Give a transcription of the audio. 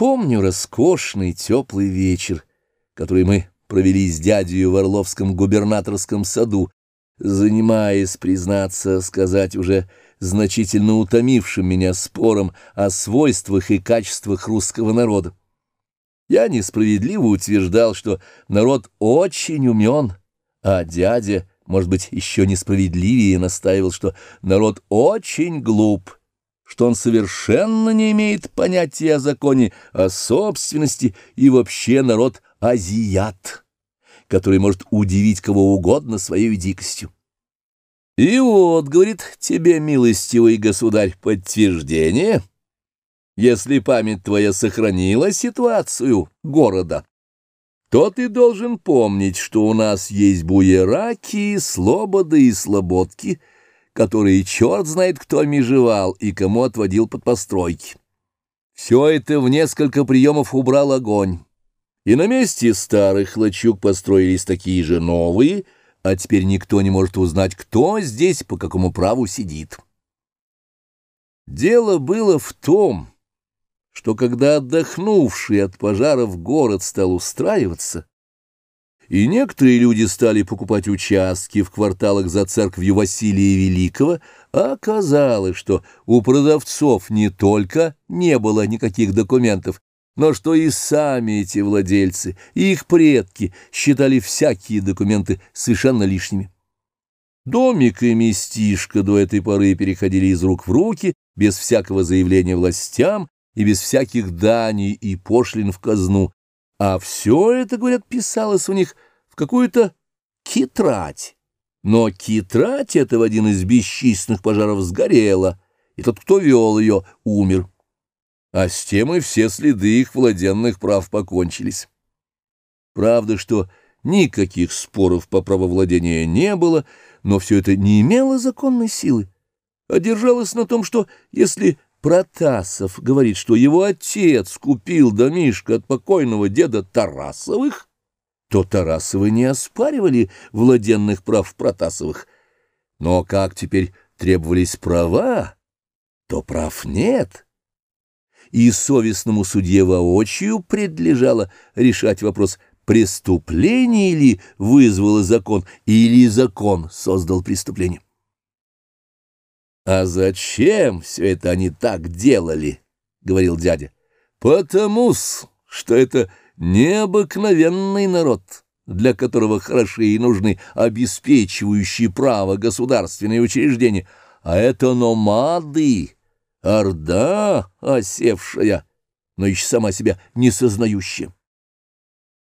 Помню роскошный теплый вечер, который мы провели с дядей в Орловском губернаторском саду, занимаясь, признаться, сказать уже значительно утомившим меня спором о свойствах и качествах русского народа. Я несправедливо утверждал, что народ очень умен, а дядя, может быть, еще несправедливее настаивал, что народ очень глуп, что он совершенно не имеет понятия о законе, о собственности и вообще народ азиат, который может удивить кого угодно своей дикостью. И вот, говорит тебе, милостивый государь, подтверждение, если память твоя сохранила ситуацию города, то ты должен помнить, что у нас есть буераки, слободы и слободки, которые черт знает кто межевал и кому отводил под постройки. Все это в несколько приемов убрал огонь. И на месте старых лачуг построились такие же новые — а теперь никто не может узнать, кто здесь по какому праву сидит. Дело было в том, что когда отдохнувший от пожаров город стал устраиваться, и некоторые люди стали покупать участки в кварталах за церковью Василия Великого, оказалось, что у продавцов не только не было никаких документов, но что и сами эти владельцы, и их предки считали всякие документы совершенно лишними. Домик и местишко до этой поры переходили из рук в руки, без всякого заявления властям и без всяких даний и пошлин в казну, а все это, говорят, писалось у них в какую-то китрать. Но китрать это в один из бесчисленных пожаров сгорела, и тот, кто вел ее, умер а с тем и все следы их владенных прав покончились. Правда, что никаких споров по правовладению не было, но все это не имело законной силы, а держалось на том, что если Протасов говорит, что его отец купил домишко от покойного деда Тарасовых, то Тарасовы не оспаривали владенных прав Протасовых. Но как теперь требовались права, то прав нет и совестному судье воочию предлежало решать вопрос, преступление ли вызвало закон, или закон создал преступление. «А зачем все это они так делали?» — говорил дядя. «Потому-с, что это необыкновенный народ» для которого хороши и нужны обеспечивающие право государственные учреждения, а это номады, Орда осевшая, но еще сама себя не сознающая.